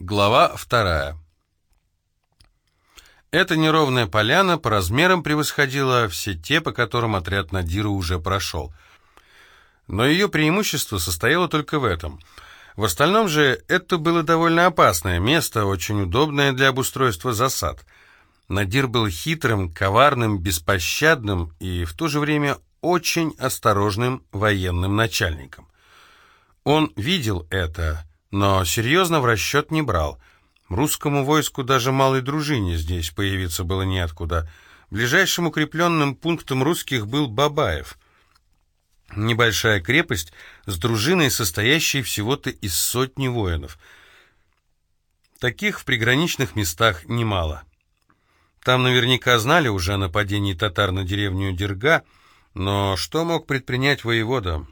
Глава вторая. Эта неровная поляна по размерам превосходила все те, по которым отряд Надира уже прошел. Но ее преимущество состояло только в этом. В остальном же это было довольно опасное место, очень удобное для обустройства засад. Надир был хитрым, коварным, беспощадным и в то же время очень осторожным военным начальником. Он видел это, но серьезно в расчет не брал. Русскому войску даже малой дружине здесь появиться было неоткуда. Ближайшим укрепленным пунктом русских был Бабаев. Небольшая крепость с дружиной, состоящей всего-то из сотни воинов. Таких в приграничных местах немало. Там наверняка знали уже о нападении татар на деревню Дерга, но что мог предпринять воевода?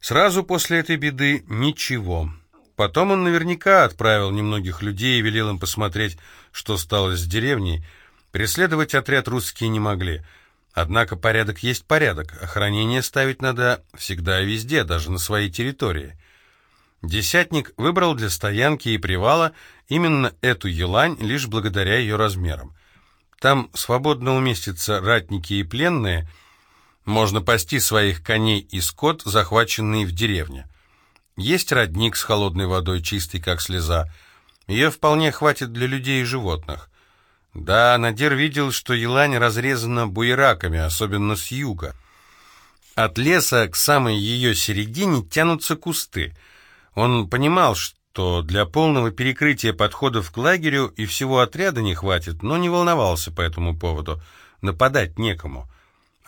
Сразу после этой беды ничего. Потом он наверняка отправил немногих людей и велел им посмотреть, что стало с деревней. Преследовать отряд русские не могли. Однако порядок есть порядок. Охранение ставить надо всегда и везде, даже на своей территории. Десятник выбрал для стоянки и привала именно эту елань лишь благодаря ее размерам. Там свободно уместятся ратники и пленные, можно пасти своих коней и скот, захваченные в деревне. Есть родник с холодной водой, чистый как слеза. Ее вполне хватит для людей и животных. Да, Надир видел, что елань разрезана буераками, особенно с юга. От леса к самой ее середине тянутся кусты. Он понимал, что для полного перекрытия подходов к лагерю и всего отряда не хватит, но не волновался по этому поводу. Нападать некому.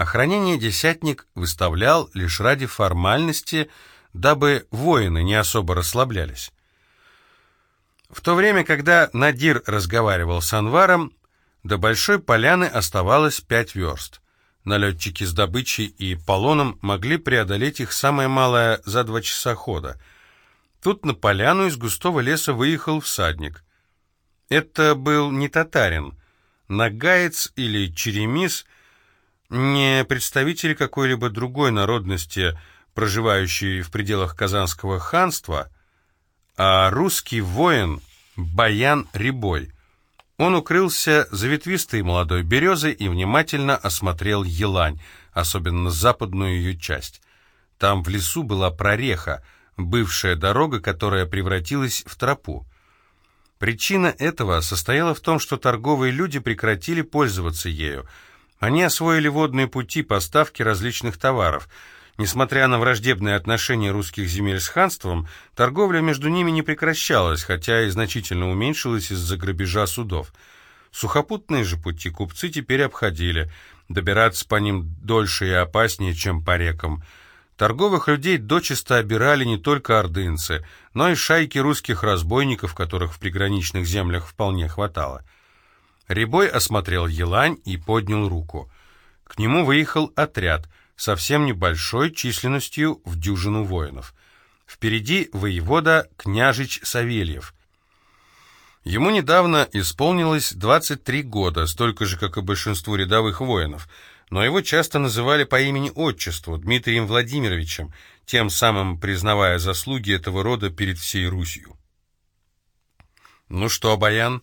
Охранение десятник выставлял лишь ради формальности, дабы воины не особо расслаблялись. В то время, когда Надир разговаривал с Анваром, до Большой Поляны оставалось пять верст. Налетчики с добычей и полоном могли преодолеть их самое малое за два часа хода. Тут на поляну из густого леса выехал всадник. Это был не татарин. Нагаец или черемис — не представитель какой-либо другой народности, проживающей в пределах Казанского ханства, а русский воин Баян Рябой. Он укрылся за ветвистой молодой березой и внимательно осмотрел елань, особенно западную ее часть. Там в лесу была прореха, бывшая дорога, которая превратилась в тропу. Причина этого состояла в том, что торговые люди прекратили пользоваться ею – они освоили водные пути поставки различных товаров. Несмотря на враждебные отношения русских земель с ханством, торговля между ними не прекращалась, хотя и значительно уменьшилась из-за грабежа судов. Сухопутные же пути купцы теперь обходили. Добираться по ним дольше и опаснее, чем по рекам. Торговых людей дочисто обирали не только ордынцы, но и шайки русских разбойников, которых в приграничных землях вполне хватало. Рябой осмотрел елань и поднял руку. К нему выехал отряд, совсем небольшой, численностью в дюжину воинов. Впереди воевода княжич Савельев. Ему недавно исполнилось 23 года, столько же, как и большинству рядовых воинов, но его часто называли по имени-отчеству Дмитрием Владимировичем, тем самым признавая заслуги этого рода перед всей Русью. «Ну что, Баян?»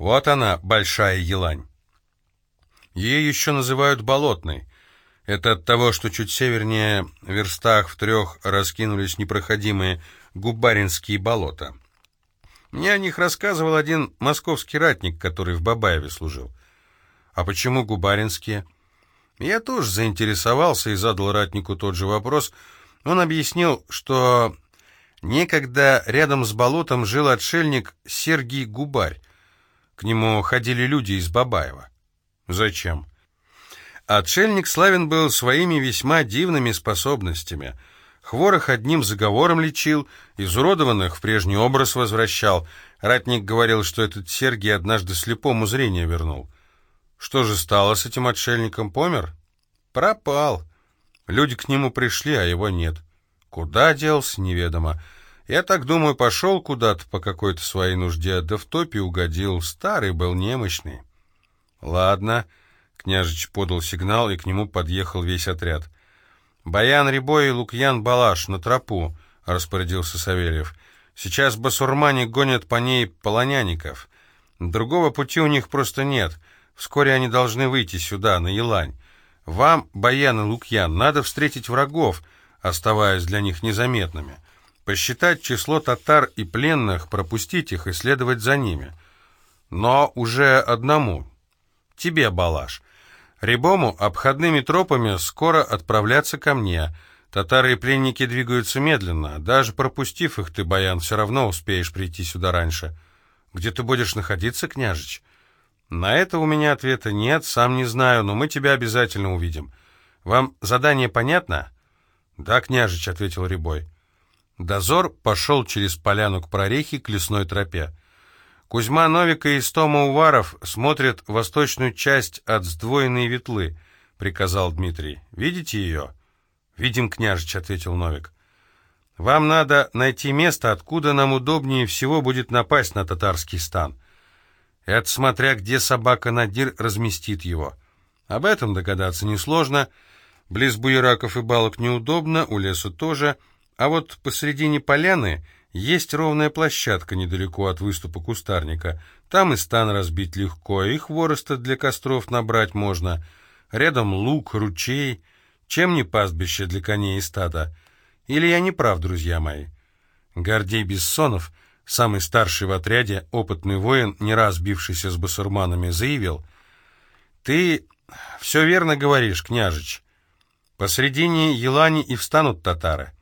Вот она, большая елань. Ее еще называют болотной. Это от того, что чуть севернее, верстах в трех, раскинулись непроходимые губаринские болота. Мне о них рассказывал один московский ратник, который в Бабаеве служил. А почему губаринские? Я тоже заинтересовался и задал ратнику тот же вопрос. Он объяснил, что некогда рядом с болотом жил отшельник Сергий Губарь, к нему ходили люди из Бабаева. Зачем? Отшельник славен был своими весьма дивными способностями. Хворых одним заговором лечил, изуродованных в прежний образ возвращал. Ратник говорил, что этот Сергий однажды слепому зрение вернул. Что же стало с этим отшельником? Помер? Пропал. Люди к нему пришли, а его нет. Куда делся, неведомо. Я так думаю, пошел куда-то по какой-то своей нужде, да в топе угодил. Старый был, немощный. Ладно. Княжич подал сигнал, и к нему подъехал весь отряд. «Баян Рябой и Лукьян Балаш на тропу», — распорядился Савельев. Сейчас басурмане гонят по ней полоняников. Другого пути у них просто нет. Вскоре они должны выйти сюда, на Елань. Вам, Баян и Лукьян, надо встретить врагов, оставаясь для них незаметными. Посчитать число татар и пленных, пропустить их и следовать за ними. Но уже одному. Тебе, Балаш. Рябому обходными тропами скоро отправляться ко мне. Татары и пленники двигаются медленно. Даже пропустив их, ты, Баян, все равно успеешь прийти сюда раньше. Где ты будешь находиться, княжич? На это у меня ответа нет, сам не знаю, но мы тебя обязательно увидим. Вам задание понятно? Да, княжич, ответил Рябой. Дозор пошел через поляну к прорехе к лесной тропе. Кузьма Новика и Стома Уваров смотрят восточную часть от сдвоенной ветлы, приказал Дмитрий. Видите ее? Видим, княжич, ответил Новик. Вам надо найти место, откуда нам удобнее всего будет напасть на татарский стан. Это смотря где собака Надир разместит его. Об этом догадаться несложно. Близ буераков и балок неудобно, у лесу тоже, а вот посредине поляны — есть ровная площадка недалеко от выступа кустарника. Там и стан разбить легко, и хвороста для костров набрать можно. Рядом луг, ручей. Чем не пастбище для коней и стада? Или я не прав, друзья мои? Гордей Бессонов, самый старший в отряде, опытный воин, не раз бившийся с басурманами, заявил. «Ты все верно говоришь, княжич. Посредине Елани и встанут татары».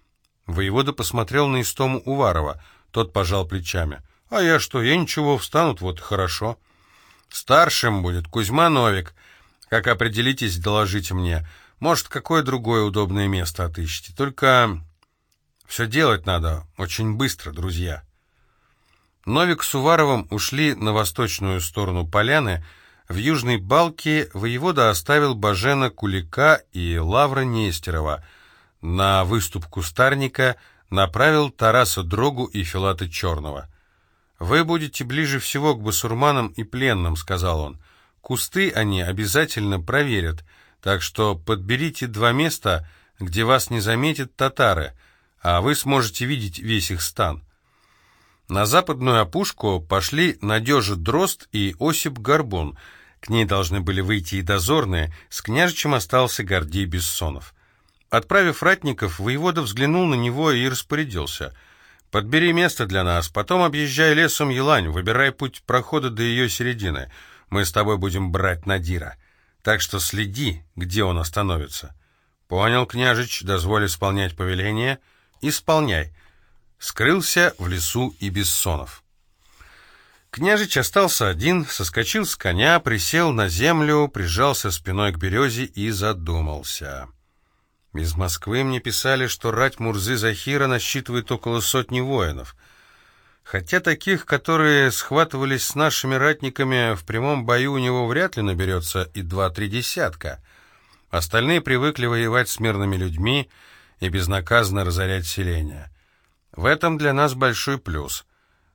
Воевода посмотрел на Истому Уварова. Тот пожал плечами. «А я что, я ничего, встанут, вот хорошо». «Старшим будет Кузьма Новик. Как определитесь, доложите мне. Может, какое другое удобное место отыщите. Только все делать надо очень быстро, друзья». Новик с Уваровым ушли на восточную сторону поляны. В южной балке воевода оставил Бажена Кулика и Лавра Нестерова — на выступ кустарника направил Тараса Дрогу и Филата Черного. «Вы будете ближе всего к басурманам и пленным», — сказал он. «Кусты они обязательно проверят, так что подберите два места, где вас не заметят татары, а вы сможете видеть весь их стан». На западную опушку пошли Надежа Дрозд и Осип Горбун. К ней должны были выйти и дозорные, с княжичем остался Гордей Бессонов. Отправив ратников, воевода взглянул на него и распорядился. «Подбери место для нас, потом объезжай лесом Елань, выбирай путь прохода до ее середины. Мы с тобой будем брать Надира. Так что следи, где он остановится». «Понял, княжич, дозволь исполнять повеление. Исполняй». Скрылся в лесу и Бессонов. Княжич остался один, соскочил с коня, присел на землю, прижался спиной к березе и задумался. Из Москвы мне писали, что рать Мурзы Захира насчитывает около сотни воинов. Хотя таких, которые схватывались с нашими ратниками в прямом бою, у него вряд ли наберется и два-три десятка. Остальные привыкли воевать с мирными людьми и безнаказанно разорять селения. В этом для нас большой плюс.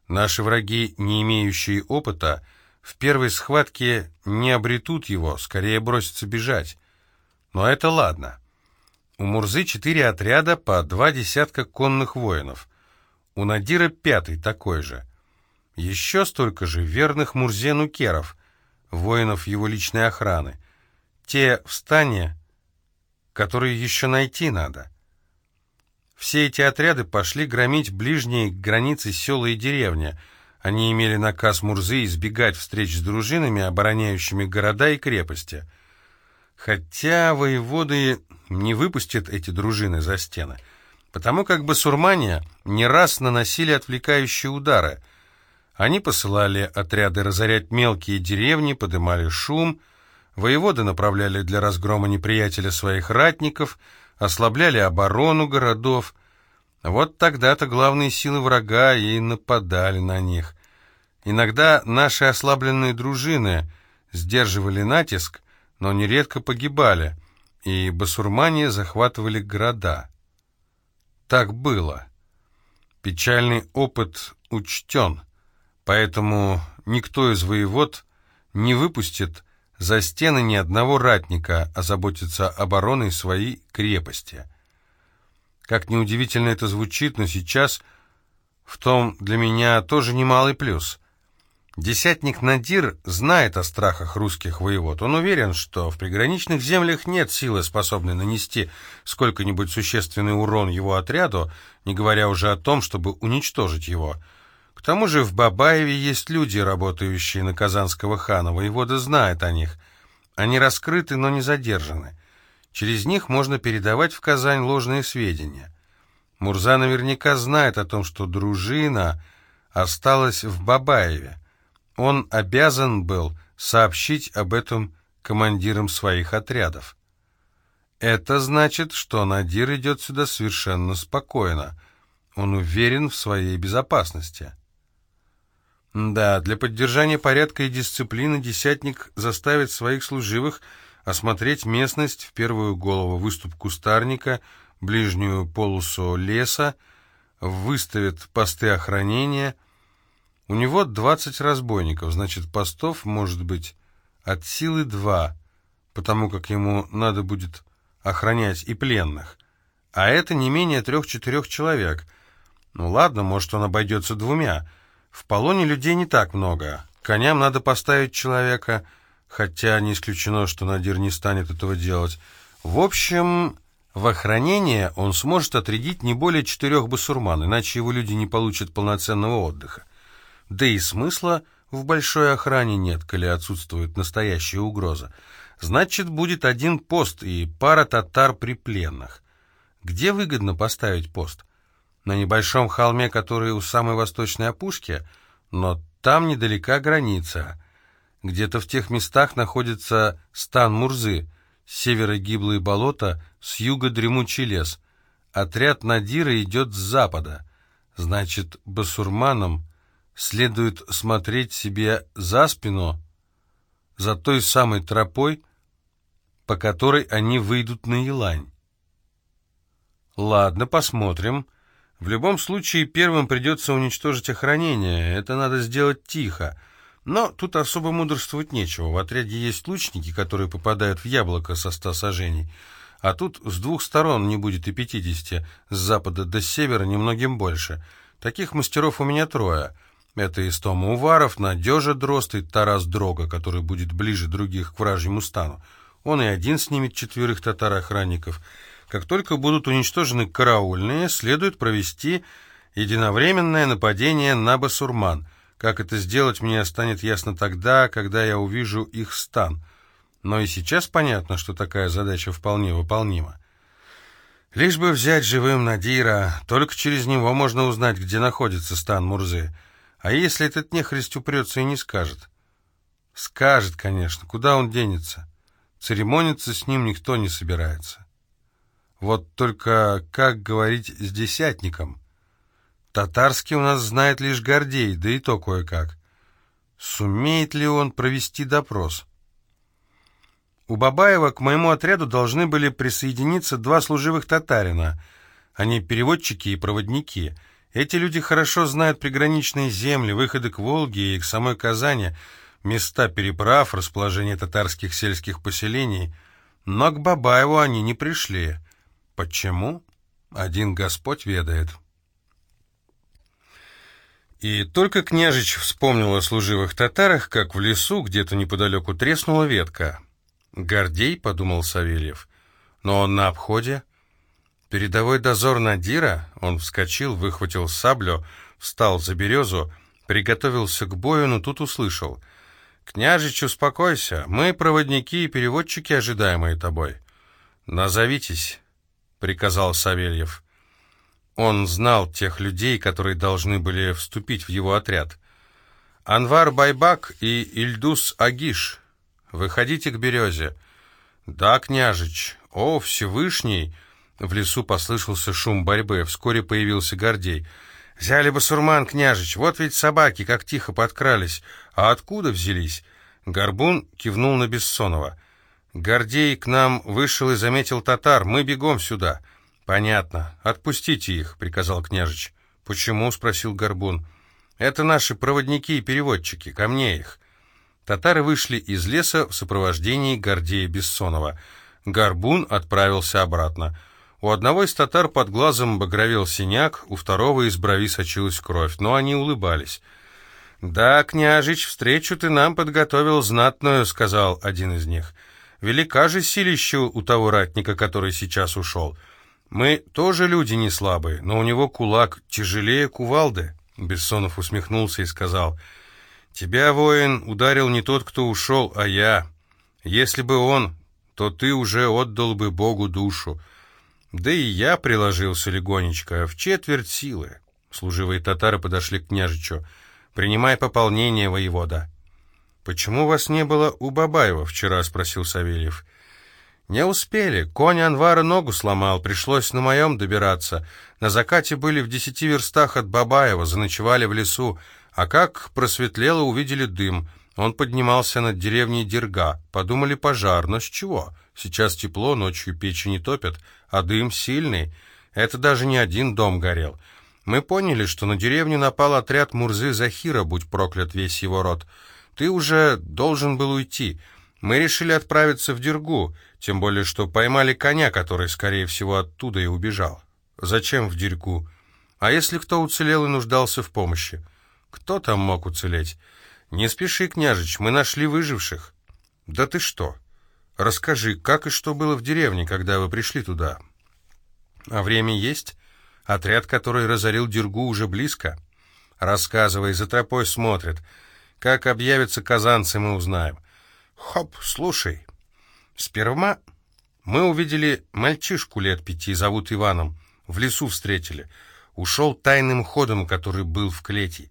Наши враги, не имеющие опыта, в первой схватке не обретут его, скорее бросятся бежать. Но это ладно. У Мурзы четыре отряда по два десятка конных воинов. У Надира пятый такой же. Еще столько же верных Мурзе нукеров, воинов его личной охраны. Те в стане, которые еще найти надо. Все эти отряды пошли громить ближние границы села и деревни. Они имели наказ Мурзы избегать встреч с дружинами, обороняющими города и крепости. Хотя воеводы не выпустит эти дружины за стены, потому как басурмане не раз наносили отвлекающие удары. Они посылали отряды разорять мелкие деревни, подымали шум, воеводы направляли для разгрома неприятеля своих ратников, ослабляли оборону городов. Вот тогда-то главные силы врага и нападали на них. Иногда наши ослабленные дружины сдерживали натиск, но нередко погибали – и басурмане захватывали города. Так было. Печальный опыт учтен, поэтому никто из воевод не выпустит за стены ни одного ратника, а заботится обороной своей крепости. Как неудивительно это звучит, но сейчас В том для меня тоже немалый плюс. Десятник Надир знает о страхах русских воевод. Он уверен, что в приграничных землях нет силы, способной нанести сколько-нибудь существенный урон его отряду, не говоря уже о том, чтобы уничтожить его. К тому же в Бабаеве есть люди, работающие на Казанского хана. Воевода знает о них. Они раскрыты, но не задержаны. Через них можно передавать в Казань ложные сведения. Мурза наверняка знает о том, что дружина осталась в Бабаеве. Он обязан был сообщить об этом командирам своих отрядов. Это значит, что Надир идет сюда совершенно спокойно. Он уверен в своей безопасности. Да, для поддержания порядка и дисциплины десятник заставит своих служивых осмотреть местность, в первую голову выступ кустарника, ближнюю полосу леса, выставит посты охранения. У него 20 разбойников, значит, постов может быть от силы два, потому как ему надо будет охранять и пленных. А это не менее трех-четырех человек. Ну ладно, может, он обойдется двумя — в полоне людей не так много. Коням надо поставить человека, хотя не исключено, что Надир не станет этого делать. В общем, в охранение он сможет отрядить не более четырех басурман, иначе его люди не получат полноценного отдыха. Да и смысла в большой охране нет, коли отсутствует настоящая угроза. Значит, будет один пост и пара татар при пленных. Где выгодно поставить пост? на небольшом холме, который у самой восточной опушки, но там недалека граница. Где-то в тех местах находится стан Мурзы, с севера гиблые болота, с юга дремучий лес. Отряд Надира идет с запада. Значит, басурманам следует смотреть себе за спину, за той самой тропой, по которой они выйдут на Елань. Ладно, посмотрим. В любом случае, первым придется уничтожить охранение. Это надо сделать тихо. Но тут особо мудрствовать нечего. В отряде есть лучники, которые попадают в яблоко со ста сажений. А тут с двух сторон не будет и пятидесяти, с запада до севера немногим больше. Таких мастеров у меня трое. Это Истома Уваров, Надежа Дрозд и Тарас Дрога, который будет ближе других к вражьему стану. Он и один снимет четверых татар-охранников — как только будут уничтожены караульные, следует провести единовременное нападение на басурман. Как это сделать, мне станет ясно тогда, когда я увижу их стан. Но и сейчас понятно, что такая задача вполне выполнима. Лишь бы взять живым Надира, только через него можно узнать, где находится стан Мурзы. А если этот нехрист упрется и не скажет? Скажет, конечно, куда он денется? Церемониться с ним никто не собирается. Вот только как говорить с десятником? Татарский у нас знает лишь Гордей, да и то кое-как. Сумеет ли он провести допрос? У Бабаева к моему отряду должны были присоединиться два служивых татарина. Они переводчики и проводники. Эти люди хорошо знают приграничные земли, выходы к Волге и к самой Казани, места переправ, расположение татарских сельских поселений. Но к Бабаеву они не пришли. Почему? Один Господь ведает. И только княжич вспомнил о служивых татарах, как в лесу где-то неподалеку треснула ветка. «Гордей», — подумал Савельев, — «но он на обходе». Передовой дозор Надира, он вскочил, выхватил саблю, встал за березу, приготовился к бою, но тут услышал. «Княжич, успокойся, мы проводники и переводчики, ожидаемые тобой. Назовитесь» приказал Савельев. Он знал тех людей, которые должны были вступить в его отряд. «Анвар Байбак и Ильдус Агиш, выходите к березе». «Да, княжич, о, Всевышний!» В лесу послышался шум борьбы, вскоре появился Гордей. «Взяли басурман, княжич, вот ведь собаки как тихо подкрались. А откуда взялись?» Горбун кивнул на Бессонова. Гордей к нам вышел и заметил татар. Мы бегом сюда. Понятно. Отпустите их, приказал княжич. Почему? спросил Горбун. Это наши проводники и переводчики. Ко мне их. Татары вышли из леса в сопровождении Гордея Бессонова. Горбун отправился обратно. У одного из татар под глазом багровел синяк, у второго из брови сочилась кровь, но они улыбались. «Да, княжич, встречу ты нам подготовил знатную», — сказал один из них. «Велика же силища у того ратника, который сейчас ушел. Мы тоже люди не слабые, но у него кулак тяжелее кувалды». Бессонов усмехнулся и сказал, «Тебя, воин, ударил не тот, кто ушел, а я. Если бы он, то ты уже отдал бы Богу душу. Да и я приложился легонечко, в четверть силы». Служивые татары подошли к княжичу. Принимай пополнение, воевода». «Почему вас не было у Бабаева вчера?» — спросил Савельев. «Не успели. Конь Анвара ногу сломал, пришлось на моем добираться. На закате были в десяти верстах от Бабаева, заночевали в лесу. А как просветлело, увидели дым. Он поднимался над деревней Дерга. Подумали пожар, но с чего? Сейчас тепло, ночью печи не топят, а дым сильный. Это даже не один дом горел. Мы поняли, что на деревню напал отряд Мурзы Захира, будь проклят весь его род. Ты уже должен был уйти. Мы решили отправиться в Дергу, тем более что поймали коня, который, скорее всего, оттуда и убежал. Зачем в Дергу? А если кто уцелел и нуждался в помощи? Кто там мог уцелеть? Не спеши, княжич, мы нашли выживших. Да ты что? Расскажи, как и что было в деревне, когда вы пришли туда? А время есть? Отряд, который разорил Дергу, уже близко. Рассказывай, за тропой смотрят. Как объявятся казанцы, мы узнаем. Хоп, слушай. Сперва мы увидели мальчишку лет пяти, зовут Иваном. В лесу встретили. Ушел тайным ходом, который был в клете.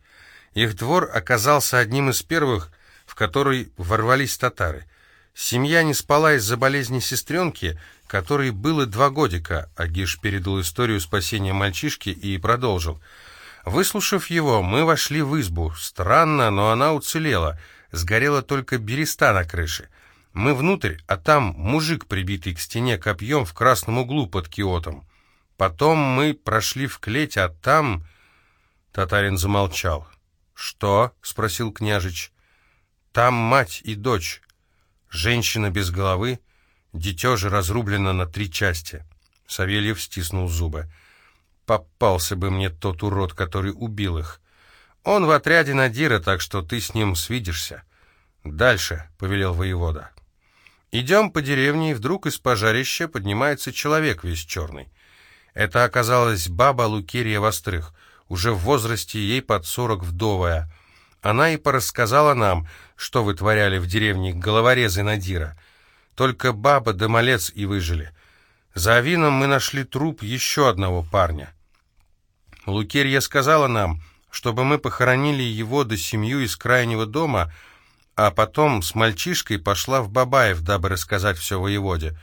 Их двор оказался одним из первых, в который ворвались татары. Семья не спала из-за болезни сестренки, которой было два годика. Агиш передал историю спасения мальчишки и продолжил. Выслушав его, мы вошли в избу. Странно, но она уцелела. Сгорела только береста на крыше. Мы внутрь, а там мужик, прибитый к стене копьем в красном углу под киотом. Потом мы прошли в клеть, а там... Татарин замолчал. «Что?» — спросил княжич. «Там мать и дочь. Женщина без головы, дитё же разрублено на три части. Савельев стиснул зубы. Попался бы мне тот урод, который убил их. Он в отряде Надира, так что ты с ним свидишься. Дальше, — повелел воевода. Идем по деревне, и вдруг из пожарища поднимается человек весь черный. Это оказалась баба Лукерия Вострых, уже в возрасте ей под сорок вдовая — она и порассказала нам, что вытворяли в деревне головорезы Надира. Только баба да малец и выжили. За Авином мы нашли труп еще одного парня. Лукерья сказала нам, чтобы мы похоронили его до семью из крайнего дома, а потом с мальчишкой пошла в Бабаев, дабы рассказать все воеводе.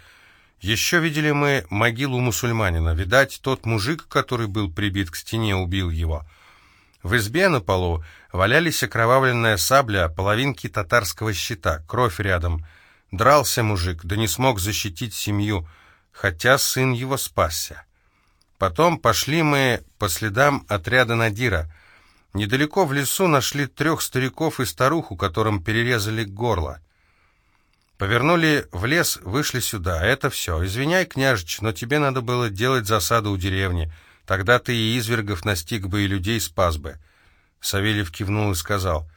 Еще видели мы могилу мусульманина. Видать, тот мужик, который был прибит к стене, убил его. В избе на полу валялись окровавленная сабля, половинки татарского щита, кровь рядом. Дрался мужик, да не смог защитить семью, хотя сын его спасся. Потом пошли мы по следам отряда Надира. Недалеко в лесу нашли трех стариков и старуху, которым перерезали горло. Повернули в лес, вышли сюда. Это все. Извиняй, княжич, но тебе надо было делать засаду у деревни. Тогда ты и извергов настиг бы, и людей спас бы. Савельев кивнул и сказал,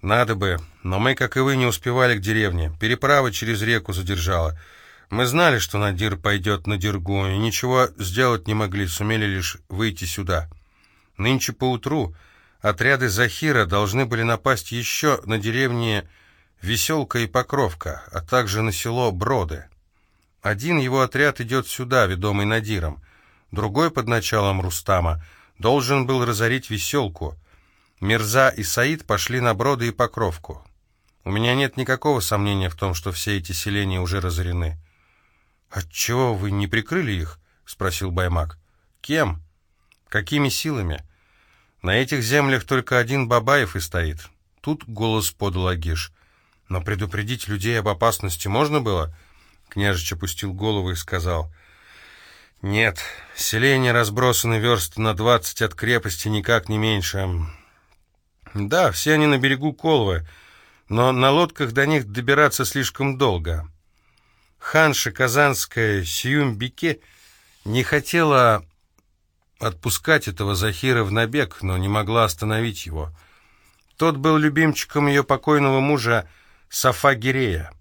«Надо бы, но мы, как и вы, не успевали к деревне. Переправа через реку задержала. Мы знали, что Надир пойдет на Дергу, и ничего сделать не могли, сумели лишь выйти сюда. Нынче поутру отряды Захира должны были напасть еще на деревни Веселка и Покровка, а также на село Броды. Один его отряд идет сюда, ведомый Надиром другой под началом Рустама, должен был разорить веселку. Мирза и Саид пошли на Броды и Покровку. У меня нет никакого сомнения в том, что все эти селения уже разорены. «Отчего вы не прикрыли их?» — спросил Баймак. «Кем? Какими силами? На этих землях только один Бабаев и стоит». Тут голос подал Агиш. «Но предупредить людей об опасности можно было?» Княжич опустил голову и сказал... Нет, селения разбросаны верст на двадцать от крепости, никак не меньше. Да, все они на берегу Колвы, но на лодках до них добираться слишком долго. Ханша Казанская Сюмбике Не хотела отпускать этого Захира в набег, но не могла остановить его. Тот был любимчиком ее покойного мужа Сафа Гирея.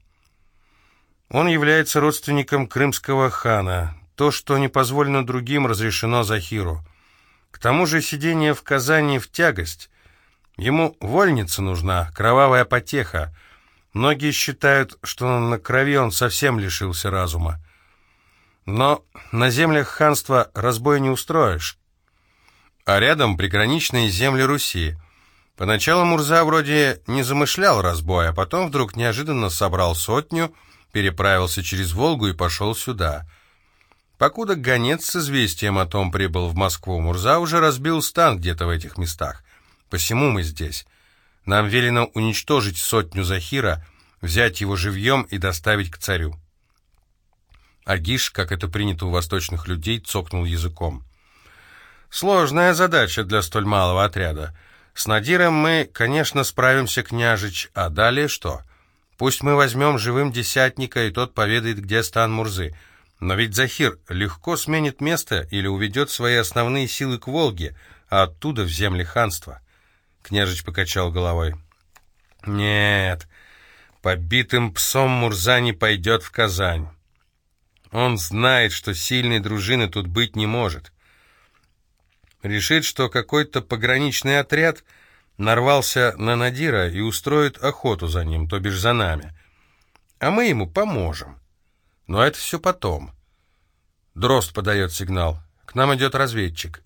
Он является родственником крымского хана. То, что не позволено другим, разрешено Захиру. К тому же сидение в Казани в тягость. Ему вольница нужна, кровавая потеха. Многие считают, что на крови он совсем лишился разума. Но на землях ханства разбой не устроишь. А рядом приграничные земли Руси. Поначалу Мурза вроде не замышлял разбой, а потом вдруг неожиданно собрал сотню, переправился через Волгу и пошел сюда. Покуда гонец с известием о том прибыл в Москву, Мурза уже разбил стан где-то в этих местах. Посему мы здесь. Нам велено уничтожить сотню Захира, взять его живьем и доставить к царю. Агиш, как это принято у восточных людей, цокнул языком. «Сложная задача для столь малого отряда. С Надиром мы, конечно, справимся, княжич, а далее что? Пусть мы возьмем живым десятника, и тот поведает, где стан Мурзы. Но ведь Захир легко сменит место или уведет свои основные силы к Волге, а оттуда в земли ханства». Княжич покачал головой. «Нет, побитым псом Мурза не пойдет в Казань». Он знает, что сильной дружины тут быть не может. Решит, что какой-то пограничный отряд нарвался на Надира и устроит охоту за ним, то бишь за нами. А мы ему поможем. Но это все потом. Дрозд подает сигнал. К нам идет разведчик.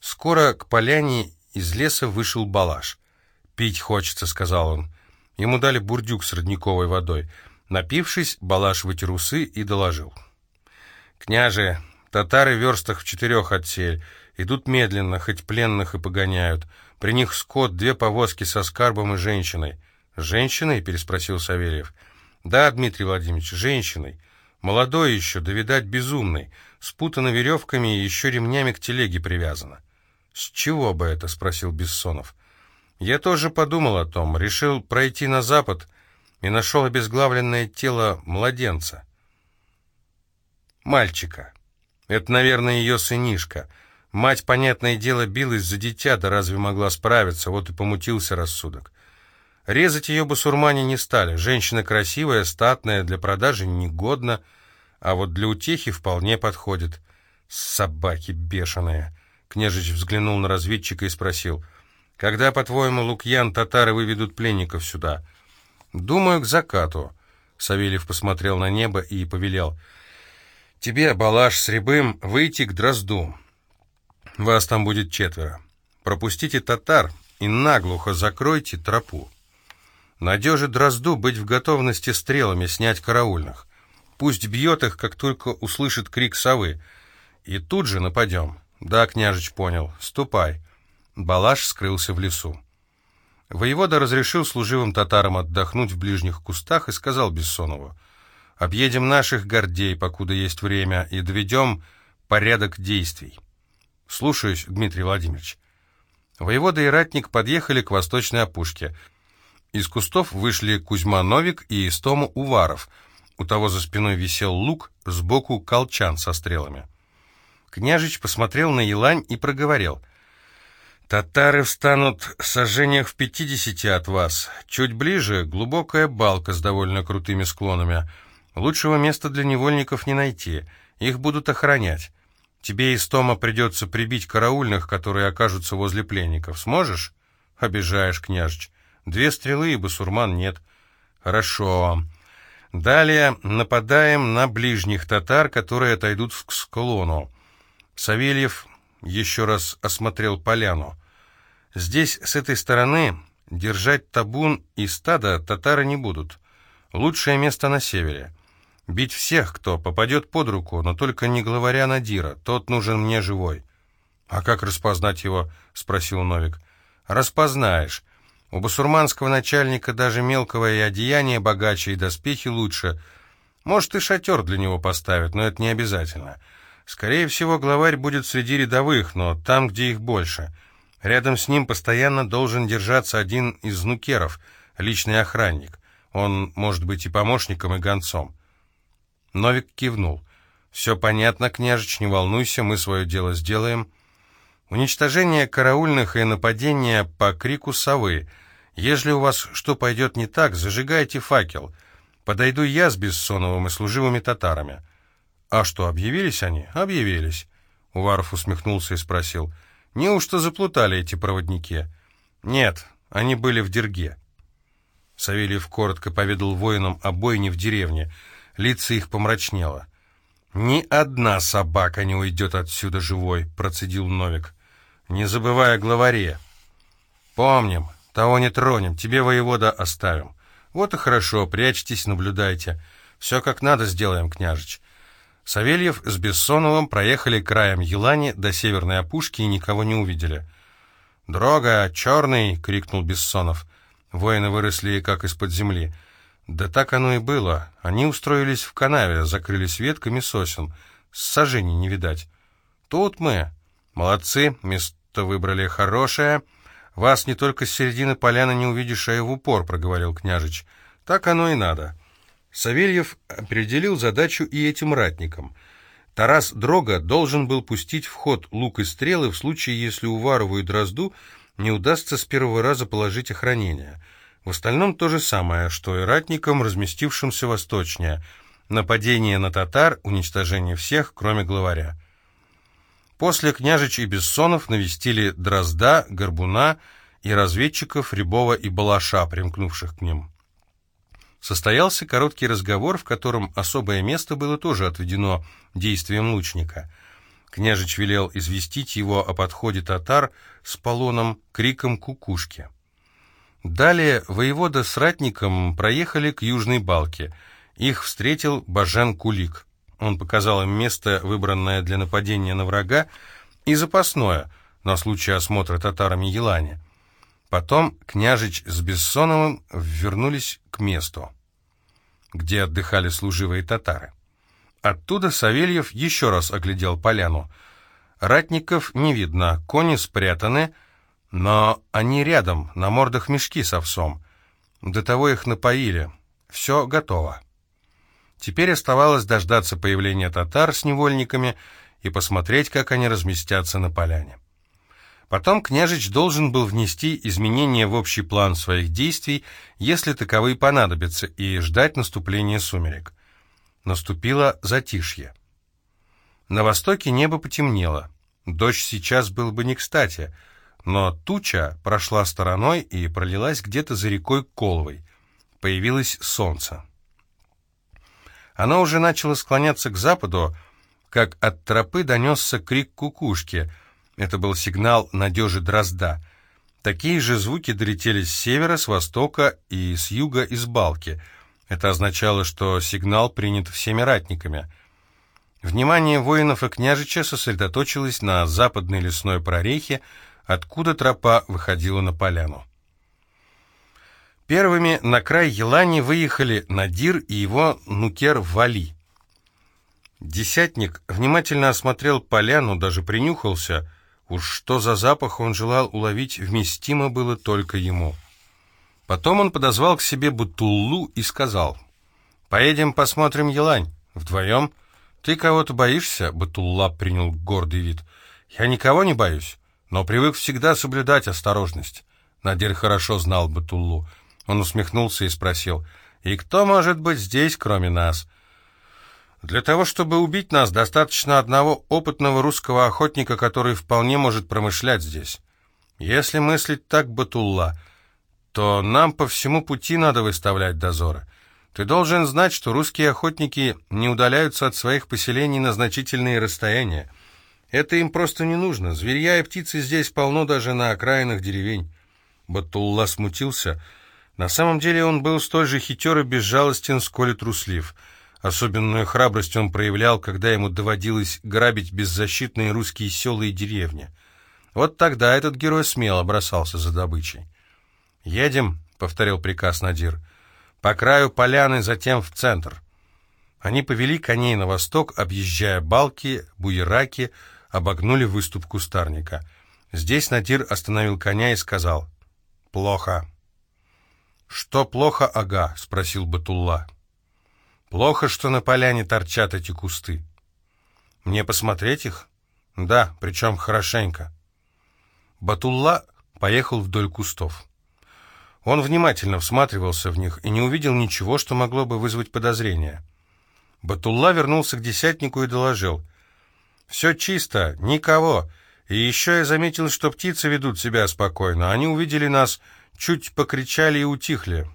Скоро к поляне из леса вышел Балаш. «Пить хочется», — сказал он. Ему дали бурдюк с родниковой водой — Напившись, Балаш вытер усы и доложил. «Княже, татары в верстах в четырех отсель. Идут медленно, хоть пленных и погоняют. При них скот, две повозки со скарбом и женщиной». «Женщиной?» — переспросил Савельев. «Да, Дмитрий Владимирович, женщиной. Молодой еще, да, видать, безумный. Спутана веревками и еще ремнями к телеге привязана». «С чего бы это?» — спросил Бессонов. «Я тоже подумал о том. Решил пройти на запад» и нашел обезглавленное тело младенца. Мальчика. Это, наверное, ее сынишка. Мать, понятное дело, билась за дитя, да разве могла справиться, вот и помутился рассудок. Резать ее басурмане не стали. Женщина красивая, статная, для продажи негодна, а вот для утехи вполне подходит. Собаки бешеные. Княжич взглянул на разведчика и спросил, «Когда, по-твоему, Лукьян, татары выведут пленников сюда?» «Думаю, к закату». Савельев посмотрел на небо и повелел. «Тебе, Балаш с Рябым, выйти к Дрозду. Вас там будет четверо. Пропустите татар и наглухо закройте тропу. Надежи Дрозду быть в готовности стрелами снять караульных. Пусть бьет их, как только услышит крик совы. И тут же нападем». «Да, княжич понял. Ступай». Балаш скрылся в лесу. Воевода разрешил служивым татарам отдохнуть в ближних кустах и сказал Бессонову, «Объедем наших гордей, покуда есть время, и доведем порядок действий». «Слушаюсь, Дмитрий Владимирович». Воевода и ратник подъехали к восточной опушке. Из кустов вышли Кузьма Новик и Истома Уваров. У того за спиной висел лук, сбоку колчан со стрелами. Княжич посмотрел на Елань и проговорил — Татары встанут в сожжениях в пятидесяти от вас. Чуть ближе глубокая балка с довольно крутыми склонами. Лучшего места для невольников не найти. Их будут охранять. Тебе из Тома придется прибить караульных, которые окажутся возле пленников. Сможешь? Обижаешь, княжич. Две стрелы и басурман нет. Хорошо. Далее нападаем на ближних татар, которые отойдут к склону. Савельев еще раз осмотрел поляну. Здесь, с этой стороны, держать табун и стадо татары не будут. Лучшее место на севере. Бить всех, кто попадет под руку, но только не главаря Надира, тот нужен мне живой. «А как распознать его?» — спросил Новик. «Распознаешь. У басурманского начальника даже мелкого и одеяние богаче, и доспехи лучше. Может, и шатер для него поставят, но это не обязательно. Скорее всего, главарь будет среди рядовых, но там, где их больше. Рядом с ним постоянно должен держаться один из нукеров, личный охранник. Он может быть и помощником, и гонцом. Новик кивнул. «Все понятно, княжич, не волнуйся, мы свое дело сделаем». Уничтожение караульных и нападение по крику совы. Если у вас что пойдет не так, зажигайте факел. Подойду я с Бессоновым и служивыми татарами. А что, объявились они? Объявились. Уваров усмехнулся и спросил. Неужто заплутали эти проводники? Нет, они были в Дерге. Савельев коротко поведал воинам о бойне в деревне. Лица их помрачнело. «Ни одна собака не уйдет отсюда живой», — процедил Новик. «Не забывай о главаре». «Помним, того не тронем, тебе воевода оставим». «Вот и хорошо, прячьтесь, наблюдайте. Все как надо сделаем, княжич». Савельев с Бессоновым проехали краем Елани до северной опушки и никого не увидели. «Дрога, черный!» — крикнул Бессонов. Воины выросли как из-под земли. Да так оно и было. Они устроились в канаве, закрылись ветками сосен. Сожжений не видать. Тут мы. Молодцы, место выбрали хорошее. Вас не только с середины поляны не увидишь, а и в упор, проговорил княжич. Так оно и надо. Савельев определил задачу и этим ратникам. Тарас Дрога должен был пустить в ход лук и стрелы в случае, если Уварову и Дрозду не удастся с первого раза положить охранение — в остальном то же самое, что и ратникам, разместившимся восточнее. Нападение на татар, уничтожение всех, кроме главаря. После княжич и Бессонов навестили Дрозда, Горбуна и разведчиков Рябова и Балаша, примкнувших к ним. Состоялся короткий разговор, в котором особое место было тоже отведено действием лучника. Княжич велел известить его о подходе татар с полоном криком кукушки. Далее воевода с ратником проехали к Южной Балке. Их встретил Бажен Кулик. Он показал им место, выбранное для нападения на врага, и запасное, на случай осмотра татарами Елани. Потом княжич с Бессоновым вернулись к месту, где отдыхали служивые татары. Оттуда Савельев еще раз оглядел поляну. Ратников не видно, кони спрятаны, но они рядом, на мордах мешки с овсом. До того их напоили. Все готово. Теперь оставалось дождаться появления татар с невольниками и посмотреть, как они разместятся на поляне. Потом княжич должен был внести изменения в общий план своих действий, если таковые понадобятся, и ждать наступления сумерек. Наступило затишье. На востоке небо потемнело. Дождь сейчас был бы не кстати — но туча прошла стороной и пролилась где-то за рекой Коловой. Появилось солнце. Оно уже начало склоняться к западу, как от тропы донесся крик кукушки. Это был сигнал надежи дрозда. Такие же звуки долетели с севера, с востока и с юга из балки. Это означало, что сигнал принят всеми ратниками. Внимание воинов и княжича сосредоточилось на западной лесной прорехе, откуда тропа выходила на поляну. Первыми на край Елани выехали Надир и его нукер Вали. Десятник внимательно осмотрел поляну, даже принюхался. Уж что за запах он желал уловить, вместимо было только ему. Потом он подозвал к себе Бутуллу и сказал, «Поедем посмотрим Елань. Вдвоем? Ты кого-то боишься?» Бутулла принял гордый вид. «Я никого не боюсь но привык всегда соблюдать осторожность. Надир хорошо знал Батуллу. Он усмехнулся и спросил, «И кто может быть здесь, кроме нас?» «Для того, чтобы убить нас, достаточно одного опытного русского охотника, который вполне может промышлять здесь. Если мыслить так, Батулла, то нам по всему пути надо выставлять дозоры. Ты должен знать, что русские охотники не удаляются от своих поселений на значительные расстояния. Это им просто не нужно. Зверья и птицы здесь полно даже на окраинах деревень. Батулла смутился. На самом деле он был столь же хитер и безжалостен, сколь и труслив. Особенную храбрость он проявлял, когда ему доводилось грабить беззащитные русские села и деревни. Вот тогда этот герой смело бросался за добычей. «Едем», — повторил приказ Надир, — «по краю поляны, затем в центр». Они повели коней на восток, объезжая балки, буераки, обогнули выступ кустарника. Здесь Надир остановил коня и сказал «Плохо». «Что плохо, ага?» — спросил Батулла. «Плохо, что на поляне торчат эти кусты». Мне посмотреть их? Да, причем хорошенько. Батулла поехал вдоль кустов. Он внимательно всматривался в них и не увидел ничего, что могло бы вызвать подозрения. Батулла вернулся к десятнику и доложил. «Все чисто, никого. И еще я заметил, что птицы ведут себя спокойно. Они увидели нас, чуть покричали и утихли».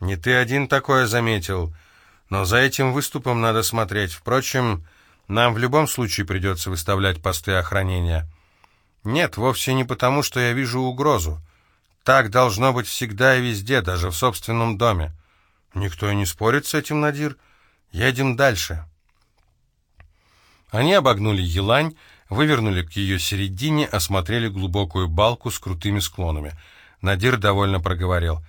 «Не ты один такое заметил, но за этим выступом надо смотреть. Впрочем, нам в любом случае придется выставлять посты охранения». «Нет, вовсе не потому, что я вижу угрозу. Так должно быть всегда и везде, даже в собственном доме». «Никто и не спорит с этим, Надир». Едем дальше. Они обогнули елань, вывернули к ее середине, осмотрели глубокую балку с крутыми склонами. Надир довольно проговорил.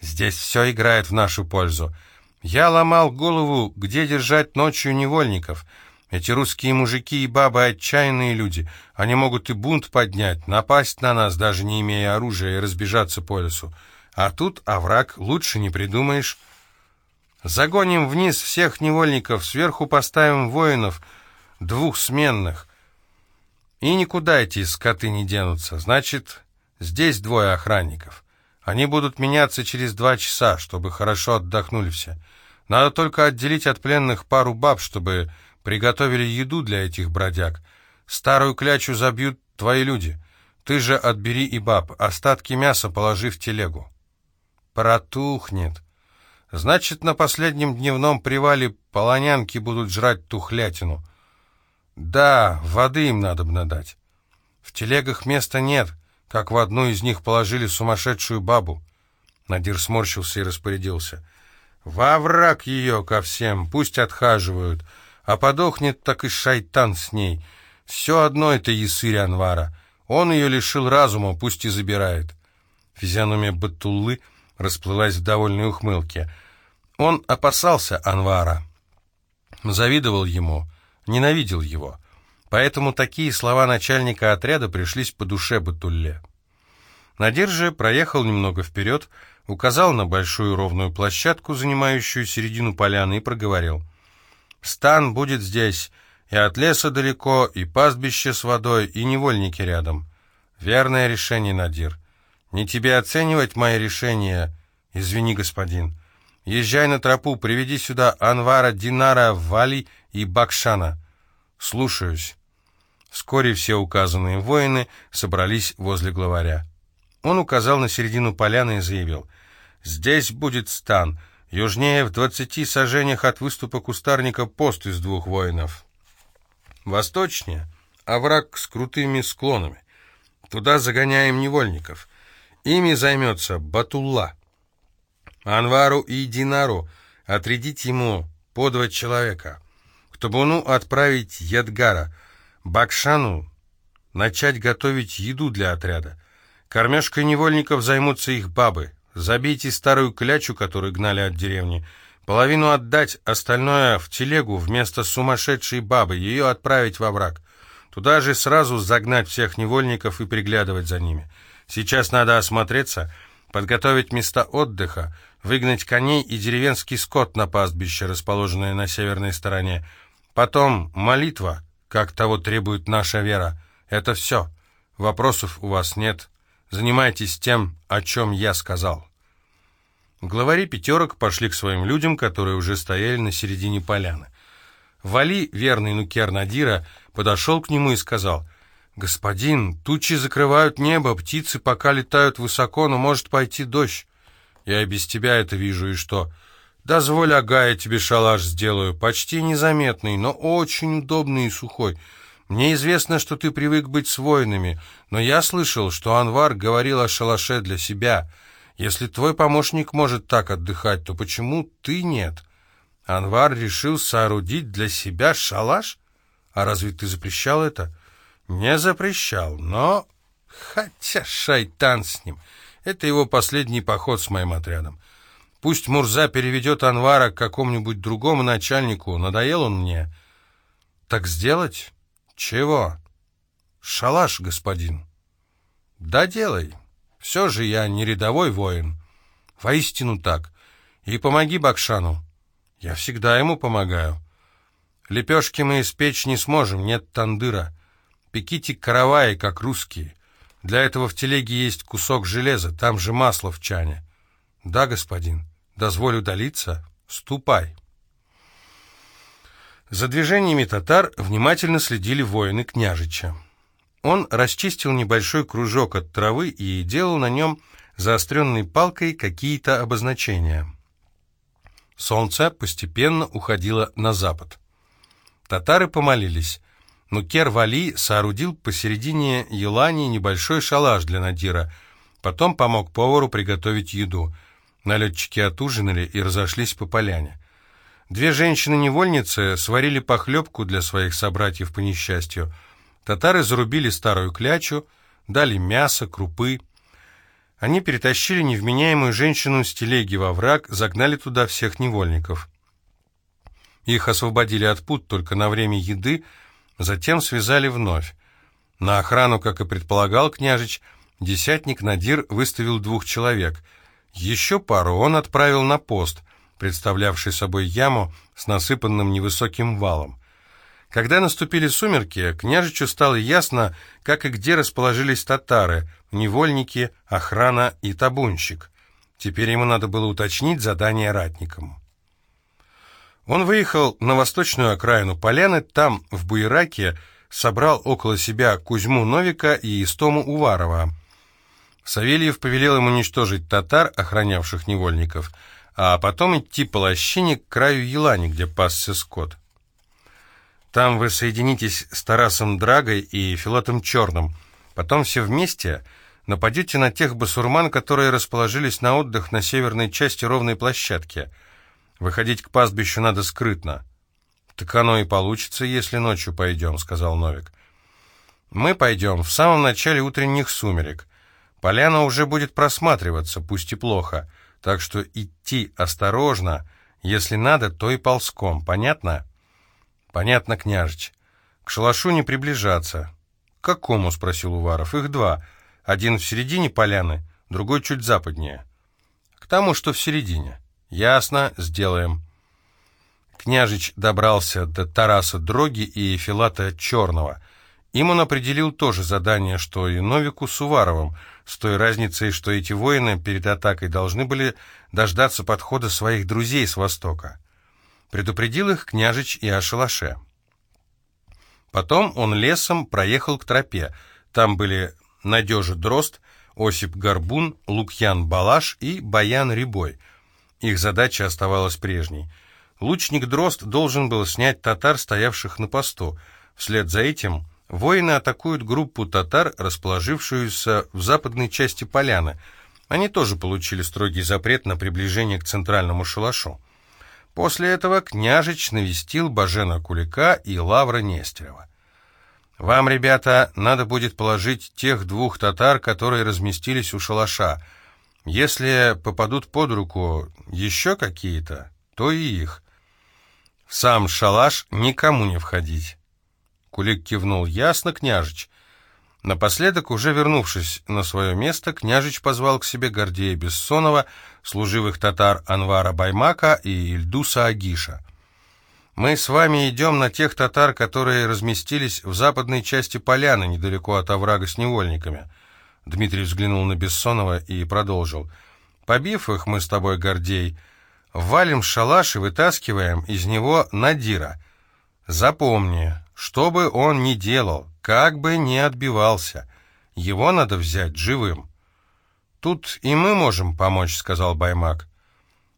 «Здесь все играет в нашу пользу. Я ломал голову, где держать ночью невольников. Эти русские мужики и бабы отчаянные люди. Они могут и бунт поднять, напасть на нас, даже не имея оружия, и разбежаться по лесу. А тут овраг лучше не придумаешь». Загоним вниз всех невольников, сверху поставим воинов, двух сменных. И никуда эти скоты не денутся. Значит, здесь двое охранников. Они будут меняться через два часа, чтобы хорошо отдохнули все. Надо только отделить от пленных пару баб, чтобы приготовили еду для этих бродяг. Старую клячу забьют твои люди. Ты же отбери и баб, остатки мяса положи в телегу. Протухнет. Значит, на последнем дневном привале полонянки будут жрать тухлятину. Да, воды им надо бы дать. В телегах места нет, как в одну из них положили сумасшедшую бабу. Надир сморщился и распорядился. Во враг ее ко всем, пусть отхаживают, а подохнет так и шайтан с ней. Все одно это Ясырь Анвара. Он ее лишил разума, пусть и забирает. Физиономия Батуллы — расплылась в довольной ухмылке. Он опасался Анвара, завидовал ему, ненавидел его. Поэтому такие слова начальника отряда пришлись по душе Батулле. Надир же проехал немного вперед, указал на большую ровную площадку, занимающую середину поляны, и проговорил. «Стан будет здесь, и от леса далеко, и пастбище с водой, и невольники рядом. Верное решение, Надир. Не тебе оценивать мои решения. Извини, господин. Езжай на тропу, приведи сюда Анвара, Динара, Вали и Бакшана. Слушаюсь. Вскоре все указанные воины собрались возле главаря. Он указал на середину поляны и заявил. «Здесь будет стан. Южнее, в двадцати сажениях от выступа кустарника, пост из двух воинов. Восточнее — овраг с крутыми склонами. Туда загоняем невольников. Ими займется Батулла. Анвару и Динару отрядить ему по два человека. К Табуну отправить Ядгара, Бакшану начать готовить еду для отряда. Кормежкой невольников займутся их бабы. Забейте старую клячу, которую гнали от деревни. Половину отдать, остальное в телегу вместо сумасшедшей бабы, ее отправить во враг. Туда же сразу загнать всех невольников и приглядывать за ними. Сейчас надо осмотреться, подготовить места отдыха, выгнать коней и деревенский скот на пастбище, расположенное на северной стороне. Потом молитва, как того требует наша вера. Это все. Вопросов у вас нет. Занимайтесь тем, о чем я сказал». Главари пятерок пошли к своим людям, которые уже стояли на середине поляны. Вали, верный нукер Надира, подошел к нему и сказал — «Господин, тучи закрывают небо, птицы пока летают высоко, но может пойти дождь. Я и без тебя это вижу, и что? Дозволь, ага, я тебе шалаш сделаю, почти незаметный, но очень удобный и сухой. Мне известно, что ты привык быть с воинами, но я слышал, что Анвар говорил о шалаше для себя. Если твой помощник может так отдыхать, то почему ты нет? Анвар решил соорудить для себя шалаш? А разве ты запрещал это?» Не запрещал, но... Хотя шайтан с ним. Это его последний поход с моим отрядом. Пусть Мурза переведет Анвара к какому-нибудь другому начальнику. Надоел он мне. Так сделать? Чего? Шалаш, господин. Да делай. Все же я не рядовой воин. Воистину так. И помоги Бакшану. Я всегда ему помогаю. Лепешки мы испечь не сможем, нет тандыра. Пеките караваи, как русские. Для этого в телеге есть кусок железа, там же масло в чане. Да, господин, дозволь удалиться, ступай. За движениями татар внимательно следили воины княжича. Он расчистил небольшой кружок от травы и делал на нем заостренной палкой какие-то обозначения. Солнце постепенно уходило на запад. Татары помолились. но Кер-Вали соорудил посередине Елани небольшой шалаш для Надира, потом помог повару приготовить еду. Налетчики отужинали и разошлись по поляне. Две женщины-невольницы сварили похлебку для своих собратьев по несчастью. Татары зарубили старую клячу, дали мясо, крупы. Они перетащили невменяемую женщину с телеги во враг, загнали туда всех невольников. Их освободили от пут только на время еды, затем связали вновь. На охрану, как и предполагал княжич, десятник Надир выставил двух человек. Еще пару он отправил на пост — представлявший собой яму с насыпанным невысоким валом. Когда наступили сумерки, княжичу стало ясно, как и где расположились татары, невольники, охрана и табунщик. Теперь ему надо было уточнить задание ратникам. Он выехал на восточную окраину поляны, там, в Буераке, собрал около себя Кузьму Новика и Истому Уварова. Савельев повелел им уничтожить татар, охранявших невольников, а потом идти по лощине к краю Елани, где пасся скот. Там вы соединитесь с Тарасом Драгой и Филатом Черным. Потом все вместе нападете на тех басурман, которые расположились на отдых на северной части ровной площадки. Выходить к пастбищу надо скрытно. «Так оно и получится, если ночью пойдем», — сказал Новик. «Мы пойдем в самом начале утренних сумерек. Поляна уже будет просматриваться, пусть и плохо так что идти осторожно, если надо, то и ползком, понятно? Понятно, княжич. К шалашу не приближаться. К какому, спросил Уваров. Их два. Один в середине поляны, другой чуть западнее. К тому, что в середине. Ясно, сделаем. Княжич добрался до Тараса Дроги и Филата Черного. Им он определил тоже задание, что и Новику с Уваровым — с той разницей, что эти воины перед атакой должны были дождаться подхода своих друзей с востока. Предупредил их княжич и о. Потом он лесом проехал к тропе. Там были Надежа Дрозд, Осип Горбун, Лукьян Балаш и Баян Рябой. Их задача оставалась прежней. Лучник Дрозд должен был снять татар, стоявших на посту. Вслед за этим Воины атакуют группу татар, расположившуюся в западной части поляны. Они тоже получили строгий запрет на приближение к центральному шалашу. После этого княжич навестил Бажена Кулика и Лавра Нестерова. «Вам, ребята, надо будет положить тех двух татар, которые разместились у шалаша. Если попадут под руку еще какие-то, то и их. В сам шалаш никому не входить». Кулик кивнул. «Ясно, княжич». Напоследок, уже вернувшись на свое место, княжич позвал к себе Гордея Бессонова, служивых татар Анвара Баймака и Ильдуса Агиша. «Мы с вами идем на тех татар, которые разместились в западной части поляны, недалеко от оврага с невольниками». Дмитрий взглянул на Бессонова и продолжил. «Побив их, мы с тобой, Гордей, валим шалаш и вытаскиваем из него Надира. Запомни, что бы он ни делал, как бы ни отбивался, его надо взять живым. «Тут и мы можем помочь», — сказал Баймак.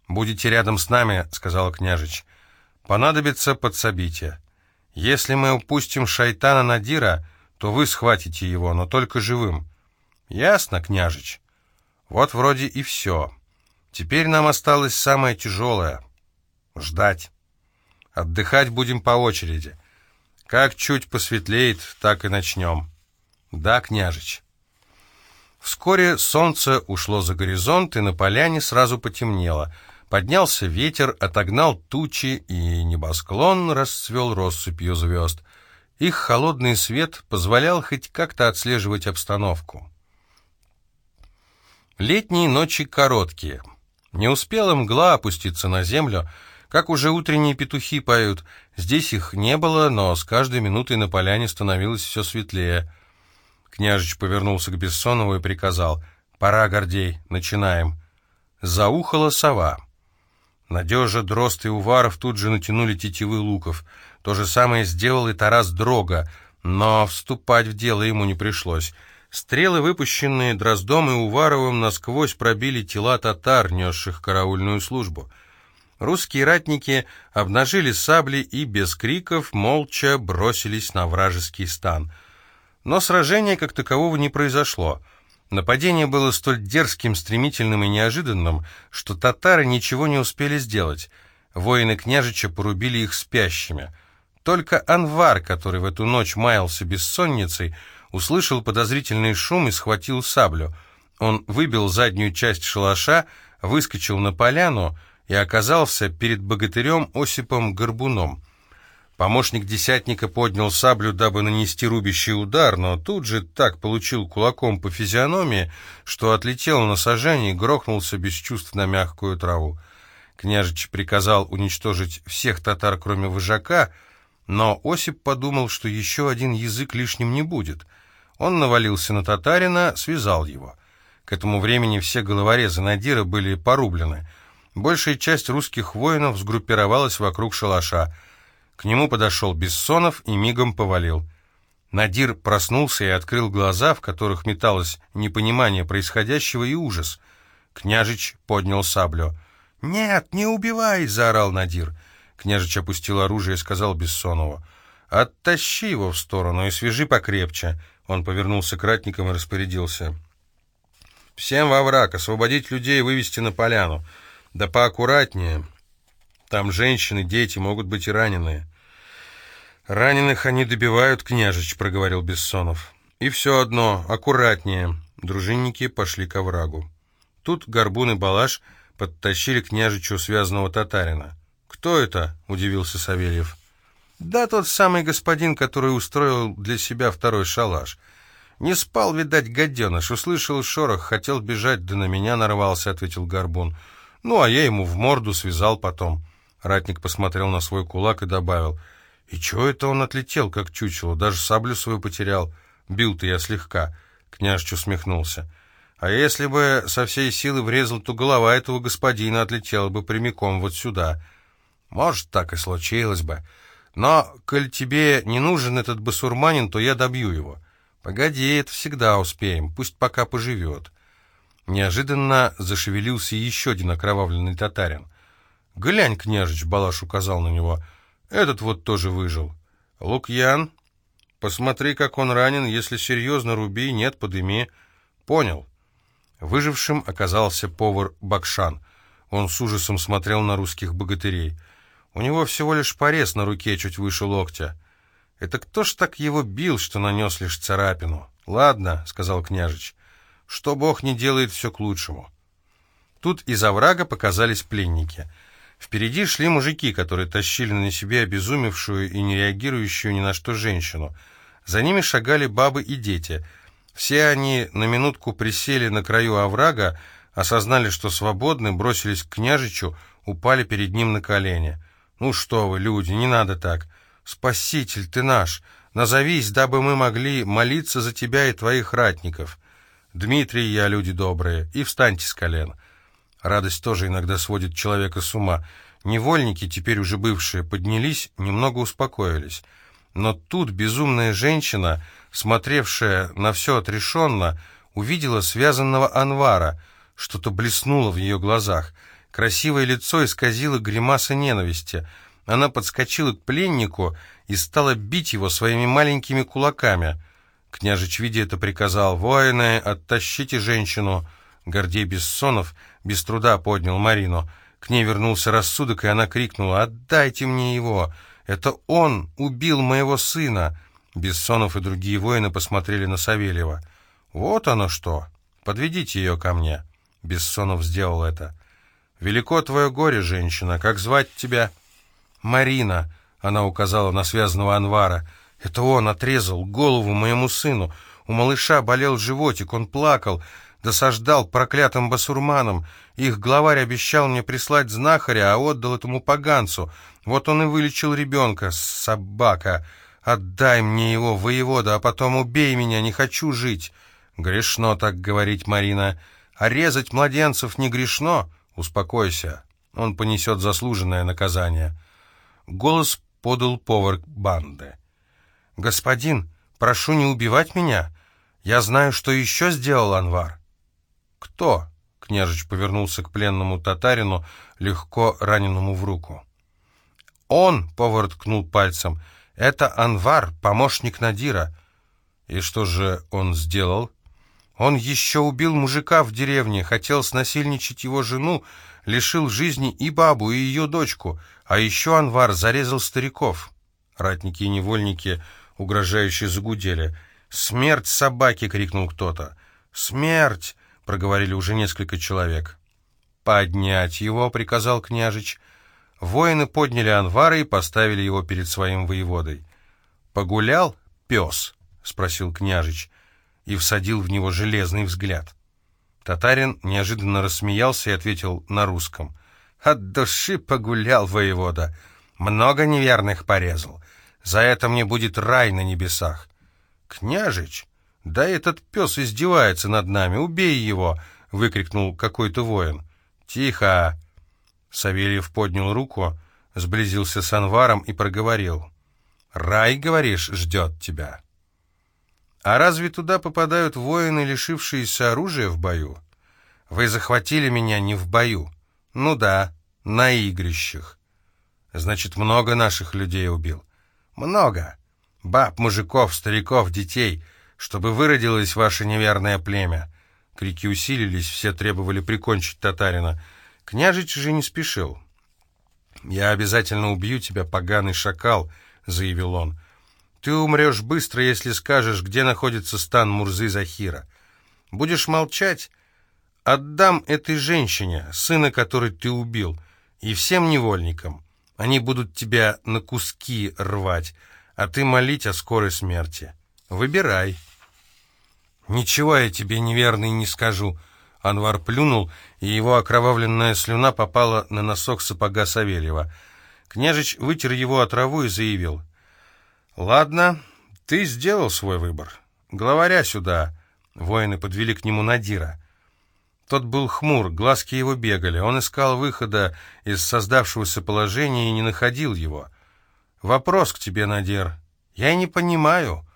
«Будете рядом с нами», — сказал княжич. «Понадобится подсобите. Если мы упустим шайтана Надира, то вы схватите его, но только живым». «Ясно, княжич?» «Вот вроде и все. Теперь нам осталось самое тяжелое — ждать. Отдыхать будем по очереди». Как чуть посветлеет, так и начнем. Да, княжич. Вскоре солнце ушло за горизонт, и на поляне сразу потемнело. Поднялся ветер, отогнал тучи, и небосклон расцвел россыпью звезд. Их холодный свет позволял хоть как-то отслеживать обстановку. Летние ночи короткие. Не успела мгла опуститься на землю, Как уже утренние петухи поют. Здесь их не было, но с каждой минутой на поляне становилось все светлее. Княжич повернулся к Бессонову и приказал. «Пора, Гордей, начинаем». Заухала сова. Надежа, Дрозд и Уваров тут же натянули тетивы луков. То же самое сделал и Тарас Дрога, но вступать в дело ему не пришлось. Стрелы, выпущенные Дроздом и Уваровым, насквозь пробили тела татар, несших караульную службу. Русские ратники обнажили сабли и без криков молча бросились на вражеский стан. Но сражения как такового не произошло. Нападение было столь дерзким, стремительным и неожиданным, что татары ничего не успели сделать. Воины княжича порубили их спящими. Только Анвар, который в эту ночь маялся бессонницей, услышал подозрительный шум и схватил саблю. Он выбил заднюю часть шалаша, выскочил на поляну и оказался перед богатырем Осипом Горбуном. Помощник десятника поднял саблю, дабы нанести рубящий удар, но тут же так получил кулаком по физиономии, что отлетел на сажение и грохнулся без чувств на мягкую траву. Княжич приказал уничтожить всех татар, кроме вожака, но Осип подумал, что еще один язык лишним не будет — он навалился на татарина, связал его. К этому времени все головорезы Надира были порублены. Большая часть русских воинов сгруппировалась вокруг шалаша. К нему подошел Бессонов и мигом повалил. Надир проснулся и открыл глаза, в которых металось непонимание происходящего и ужас. Княжич поднял саблю. «Нет, не убивай!» — заорал Надир. Княжич опустил оружие и сказал Бессонову. «Оттащи его в сторону и свяжи покрепче. Он повернулся к ратникам и распорядился. «Всем во враг, освободить людей и вывести на поляну. Да поаккуратнее. Там женщины, дети, могут быть и раненые». «Раненых они добивают, княжич», — проговорил Бессонов. «И все одно, аккуратнее». Дружинники пошли к оврагу. Тут Горбун и Балаш подтащили княжичу связанного татарина. «Кто это?» — удивился Савельев. Да тот самый господин, который устроил для себя второй шалаш. Не спал, видать, гаденыш, услышал шорох, хотел бежать, да на меня нарвался, ответил Горбун. Ну, а я ему в морду связал потом. Ратник посмотрел на свой кулак и добавил. И чего это он отлетел, как чучело, даже саблю свою потерял. Бил-то я слегка. Княжич усмехнулся. А если бы со всей силы врезал, то голова этого господина отлетела бы прямиком вот сюда. Может, так и случилось бы. Но, коль тебе не нужен этот басурманин, то я добью его. Погоди, это всегда успеем, пусть пока поживет. Неожиданно зашевелился еще один окровавленный татарин. «Глянь, княжич!» — Балаш указал на него. «Этот вот тоже выжил. Лукьян, посмотри, как он ранен. Если серьезно, руби, нет, подыми». «Понял». Выжившим оказался повар Бакшан. Он с ужасом смотрел на русских богатырей. У него всего лишь порез на руке чуть выше локтя. Это кто ж так его бил, что нанес лишь царапину? Ладно, сказал княжич, что Бог не делает все к лучшему. Тут из оврага показались пленники. Впереди шли мужики, которые тащили на себе обезумевшую и не реагирующую ни на что женщину. За ними шагали бабы и дети. Все они на минутку присели на краю оврага, осознали, что свободны, бросились к княжичу, упали перед ним на колени. «Ну что вы, люди, не надо так. Спаситель, ты наш. Назовись, дабы мы могли молиться за тебя и твоих ратников. Дмитрий и я люди добрые, и встаньте с колен». Радость тоже иногда сводит человека с ума. Невольники, теперь уже бывшие, поднялись, немного успокоились. Но тут безумная женщина, смотревшая на все отрешенно, увидела связанного Анвара. Что-то блеснуло в ее глазах — Красивое лицо исказило гримаса ненависти. Она подскочила к пленнику и стала бить его своими маленькими кулаками. Княжич, видя это, приказал, «Воины, оттащите женщину!» Гордей Бессонов без труда поднял Марину. К ней вернулся рассудок, и она крикнула, «Отдайте мне его! Это он убил моего сына!» Бессонов и другие воины посмотрели на Савельева. «Вот оно что! Подведите ее ко мне!» Бессонов сделал это. «Велико твое горе, женщина. Как звать тебя?» «Марина», — она указала на связанного Анвара. «Это он отрезал голову моему сыну. У малыша болел животик, он плакал. досаждал проклятым басурманам. Их главарь обещал мне прислать знахаря, а отдал этому поганцу. Вот он и вылечил ребенка, собака. Отдай мне его, воевода, а потом убей меня, не хочу жить. Грешно так говорить, Марина. А резать младенцев не грешно? Успокойся, он понесет заслуженное наказание. Голос подал повар банды. «Господин, прошу не убивать меня. Я знаю, что еще сделал Анвар». «Кто?» — княжич повернулся к пленному татарину, легко раненому в руку. «Он!» — повар ткнул пальцем. «Это Анвар, помощник Надира». «И что же он сделал?» «Он еще убил мужика в деревне, хотел снасильничать его жену, лишил жизни и бабу, и ее дочку, а еще Анвар зарезал стариков». Ратники и невольники угрожающе загудели. «Смерть собаки!» — крикнул кто-то. «Смерть!» — проговорили уже несколько человек. «Поднять его!» — приказал княжич. Воины подняли Анвара и поставили его перед своим воеводой. «Погулял пес?» — спросил княжич и всадил в него железный взгляд. Татарин неожиданно рассмеялся и ответил на русском. «От души погулял воевода, много неверных порезал. За это мне будет рай на небесах». «Княжич, да этот пес издевается над нами, убей его!» — выкрикнул какой-то воин. «Тихо!» Савельев поднял руку, сблизился с Анваром и проговорил. «Рай, говоришь, ждет тебя». «А разве туда попадают воины, лишившиеся оружия в бою?» «Вы захватили меня не в бою». «Ну да, на игрищах». «Значит, много наших людей убил?» «Много. Баб, мужиков, стариков, детей, чтобы выродилось ваше неверное племя». Крики усилились, все требовали прикончить татарина. Княжич же не спешил. «Я обязательно убью тебя, поганый шакал», — заявил он. «Ты умрешь быстро, если скажешь, где находится стан Мурзы Захира. Будешь молчать? Отдам этой женщине, сына которой ты убил, и всем невольникам. Они будут тебя на куски рвать, а ты молить о скорой смерти. Выбирай». «Ничего я тебе, неверный, не скажу», Анвар плюнул, и его окровавленная слюна попала на носок сапога Савельева. Княжич вытер его от траву и заявил. «Ладно, ты сделал свой выбор. Главаря сюда». Воины подвели к нему Надира. Тот был хмур, глазки его бегали. Он искал выхода из создавшегося положения и не находил его. «Вопрос к тебе, Надир. Я не понимаю».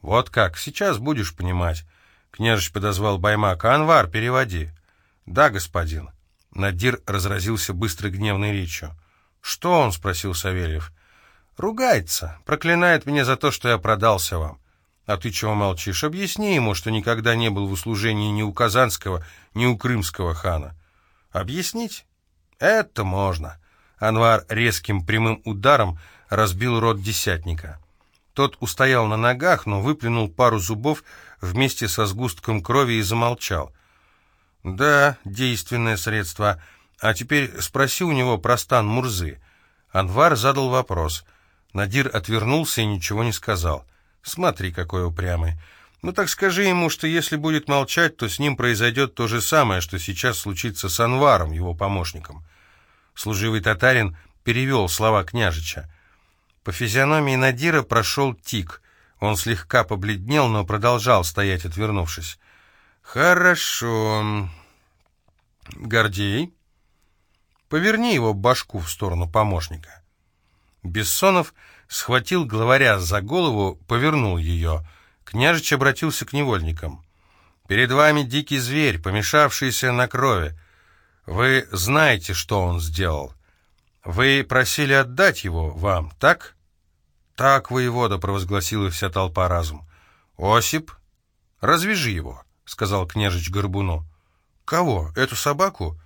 «Вот как, сейчас будешь понимать». Княжич подозвал Баймака. «Анвар, переводи». «Да, господин». Надир разразился быстрой гневной речью. «Что он?» — спросил Савельев. «Ругается. Проклинает меня за то, что я продался вам. А ты чего молчишь? Объясни ему, что никогда не был в услужении ни у Казанского, ни у Крымского хана». «Объяснить?» «Это можно». Анвар резким прямым ударом разбил рот десятника. Тот устоял на ногах, но выплюнул пару зубов вместе со сгустком крови и замолчал. «Да, действенное средство. А теперь спроси у него про стан Мурзы». Анвар задал вопрос. Надир отвернулся и ничего не сказал. «Смотри, какой упрямый. Ну так скажи ему, что если будет молчать, то с ним произойдет то же самое, что сейчас случится с Анваром, его помощником». Служивый татарин перевел слова княжича. По физиономии Надира прошел тик. Он слегка побледнел, но продолжал стоять, отвернувшись. «Хорошо. Гордей, поверни его башку в сторону помощника». Бессонов схватил главаря за голову, повернул ее. Княжич обратился к невольникам. «Перед вами дикий зверь, помешавшийся на крови. Вы знаете, что он сделал. Вы просили отдать его вам, так?» «Так, воевода», — провозгласила вся толпа разум. «Осип, развяжи его», — сказал княжич Горбуну. «Кого? Эту собаку?»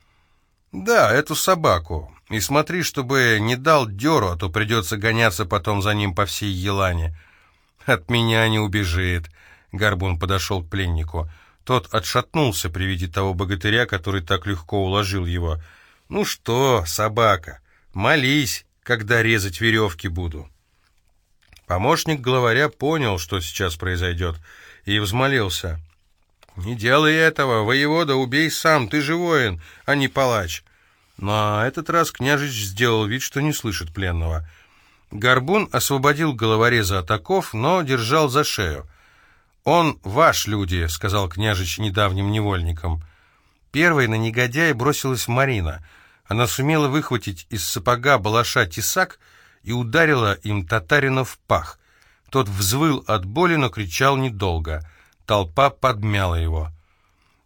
«Да, эту собаку. И смотри, чтобы не дал дёру, а то придется гоняться потом за ним по всей Елане». «От меня не убежит», — Горбун подошел к пленнику. Тот отшатнулся при виде того богатыря, который так легко уложил его. «Ну что, собака, молись, когда резать веревки буду». Помощник главаря понял, что сейчас произойдет, и взмолился. «Не делай этого, воевода, убей сам, ты же воин, а не палач». На этот раз княжич сделал вид, что не слышит пленного. Горбун освободил головореза от оков, но держал за шею. «Он ваш, люди», — сказал княжич недавним невольникам. Первой на негодяя бросилась Марина. Она сумела выхватить из сапога балаша тесак и ударила им татарина в пах. Тот взвыл от боли, но кричал недолго. Толпа подмяла его.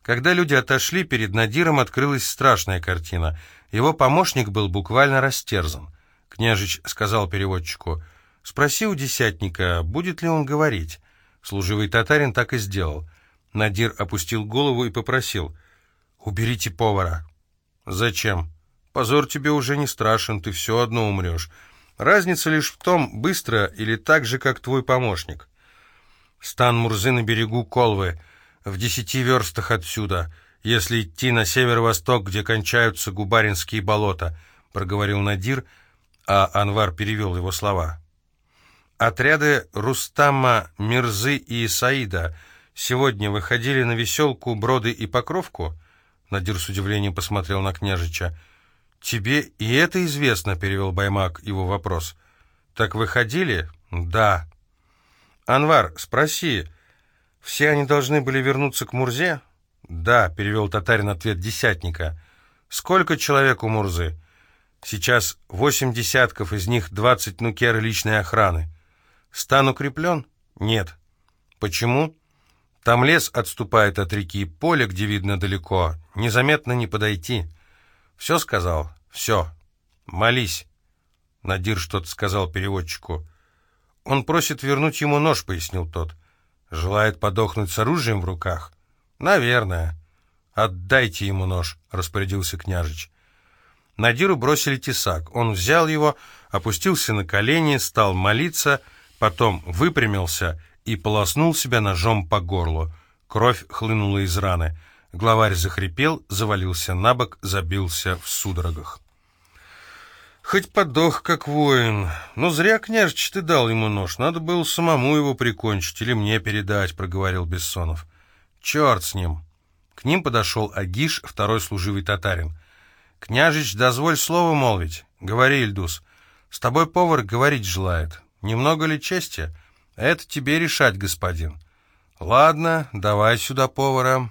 Когда люди отошли, перед Надиром открылась страшная картина. Его помощник был буквально растерзан. Княжич сказал переводчику, «Спроси у десятника, будет ли он говорить». Служивый татарин так и сделал. Надир опустил голову и попросил, «Уберите повара». «Зачем? Позор тебе уже не страшен, ты все одно умрешь. Разница лишь в том, быстро или так же, как твой помощник». Стан Мурзы на берегу Колвы, в десяти верстах отсюда, если идти на северо-восток, где кончаются губаринские болота, проговорил Надир, а Анвар перевел его слова. Отряды Рустама, Мирзы и Саида сегодня выходили на веселку, броды и покровку? Надир с удивлением посмотрел на княжича. «Тебе и это известно?» — перевел Баймак его вопрос. «Так выходили?» «Да». «Анвар, спроси, все они должны были вернуться к Мурзе?» «Да», — перевел татарин ответ десятника. «Сколько человек у Мурзы?» «Сейчас восемь десятков, из них двадцать нукеры личной охраны». «Стан укреплен?» «Нет». «Почему?» «Там лес отступает от реки, поле, где видно далеко, незаметно не подойти». «Все сказал?» «Все. Молись». Надир что-то сказал переводчику. «Он просит вернуть ему нож», — пояснил тот. «Желает подохнуть с оружием в руках?» «Наверное». «Отдайте ему нож», — распорядился княжич. Надиру бросили тесак. Он взял его, опустился на колени, стал молиться, потом выпрямился и полоснул себя ножом по горлу. Кровь хлынула из раны. Главарь захрипел, завалился на бок, забился в судорогах. Хоть подох, как воин. Но зря, княжич, ты дал ему нож. Надо было самому его прикончить или мне передать, — проговорил Бессонов. Черт с ним. К ним подошел Агиш, второй служивый татарин. Княжич, дозволь слово молвить. Говори, Ильдус. С тобой повар говорить желает. Немного ли чести? Это тебе решать, господин. Ладно, давай сюда повара.